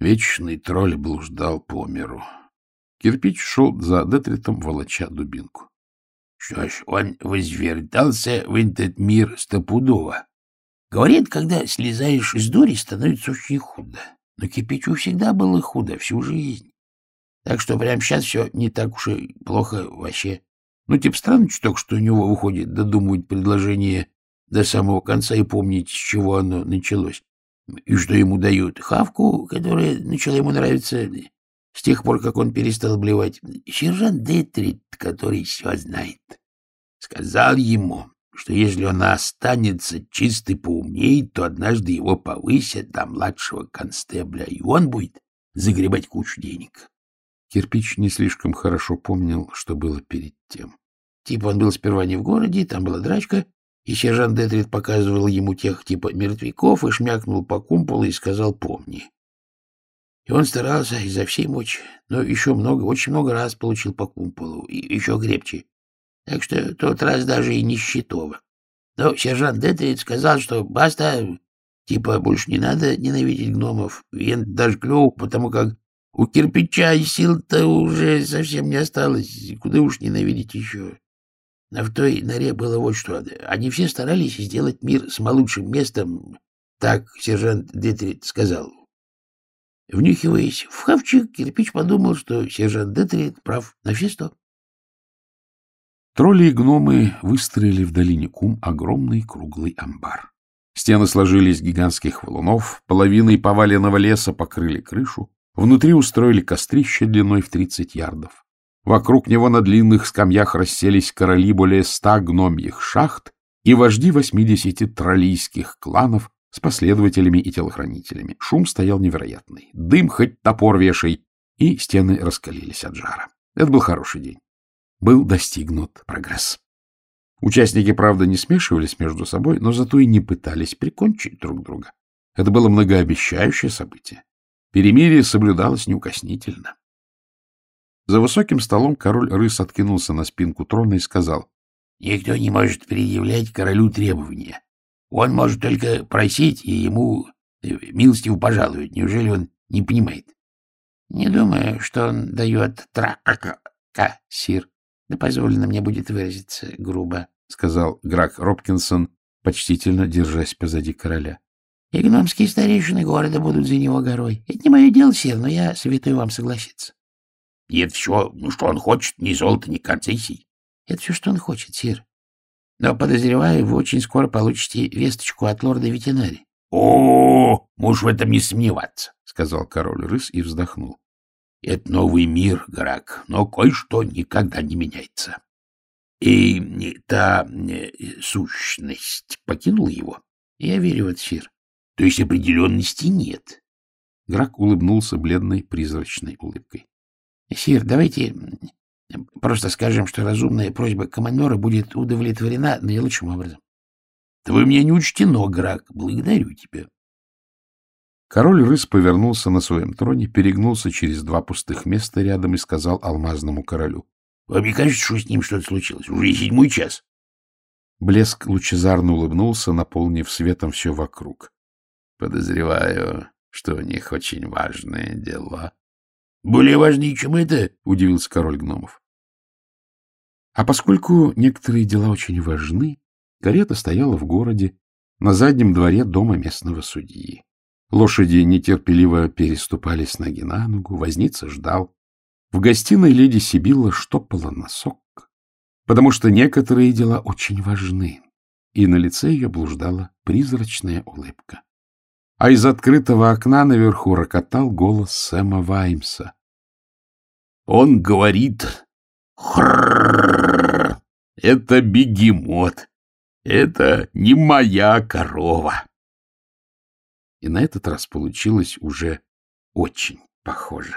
Вечный тролль блуждал по миру. Кирпич шел за Детритом, волоча дубинку. Что ж, он возвертался в этот мир стопудово. Говорит, когда слезаешь из дури, становится очень худо. Но кипячу всегда было худо всю жизнь. Так что прямо сейчас все не так уж и плохо вообще. Ну, типа странно чуток, что у него выходит додумывать предложение до самого конца и помнить, с чего оно началось. И что ему дают хавку, которая начала ему нравиться с тех пор, как он перестал блевать. Сержант Детрит, который все знает, сказал ему, что если он останется чистый поумней, то однажды его повысят до младшего констебля, и он будет загребать кучу денег. Кирпич не слишком хорошо помнил, что было перед тем. Типа он был сперва не в городе, там была драчка, и сержант Детрит показывал ему тех типа мертвяков и шмякнул по кумполу и сказал «помни». И он старался изо всей мочи, но еще много, очень много раз получил по кумполу, и еще крепче. Так что тот раз даже и не счетово. Но сержант Детрит сказал, что баста, типа больше не надо ненавидеть гномов. И даже клёв, потому как у кирпича сил-то уже совсем не осталось. Куда уж ненавидеть еще. В той норе было вот что. Они все старались сделать мир с лучшим местом, так сержант Детрит сказал. Внюхиваясь в хавчик, кирпич подумал, что сержант Детрит прав на все сто. Тролли и гномы выстроили в долине Кум огромный круглый амбар. Стены сложились гигантских валунов, половиной поваленного леса покрыли крышу, внутри устроили кострище длиной в тридцать ярдов. Вокруг него на длинных скамьях расселись короли более ста гномьих шахт и вожди восьмидесяти троллийских кланов с последователями и телохранителями. Шум стоял невероятный. Дым хоть топор вешай, и стены раскалились от жара. Это был хороший день. Был достигнут прогресс. Участники, правда, не смешивались между собой, но зато и не пытались прикончить друг друга. Это было многообещающее событие. Перемирие соблюдалось неукоснительно. За высоким столом король-рыс откинулся на спинку трона и сказал, — Никто не может предъявлять королю требования. Он может только просить, и ему э, милостиво пожалуют. Неужели он не понимает? — Не думаю, что он дает трака, сир. Да позволено мне будет выразиться грубо, — сказал Грак Робкинсон, почтительно держась позади короля. — И гномские старейшины города будут за него горой. Это не мое дело, сир, но я советую вам согласиться. И это все, ну, что он хочет, ни золота, ни концессий. Это все, что он хочет, сир. Но, подозреваю, вы очень скоро получите весточку от лорда ветеринари. — О, можешь в этом не сомневаться, — сказал король рыс и вздохнул. — Это новый мир, Грак, но кое-что никогда не меняется. И та э, сущность покинула его? Я верю в это, сир. То есть определенности нет. Грак улыбнулся бледной призрачной улыбкой. — Сир, давайте просто скажем, что разумная просьба командора будет удовлетворена наилучшим образом. — меня не учтено, Грак. Благодарю тебя. Король рыс повернулся на своем троне, перегнулся через два пустых места рядом и сказал алмазному королю. — Вам не кажется, что с ним что-то случилось? Уже седьмой час. Блеск лучезарно улыбнулся, наполнив светом все вокруг. — Подозреваю, что у них очень важные дела. — Более важнее, чем это? — удивился король гномов. А поскольку некоторые дела очень важны, карета стояла в городе, на заднем дворе дома местного судьи. Лошади нетерпеливо переступали с ноги на ногу, возница ждал. В гостиной леди Сибилла штопала носок, потому что некоторые дела очень важны, и на лице ее блуждала призрачная улыбка а из открытого окна наверху рокотал голос Сэма Ваймса. Он говорит «Хрррррр! Это бегемот! Это не моя корова!» И на этот раз получилось уже очень похоже.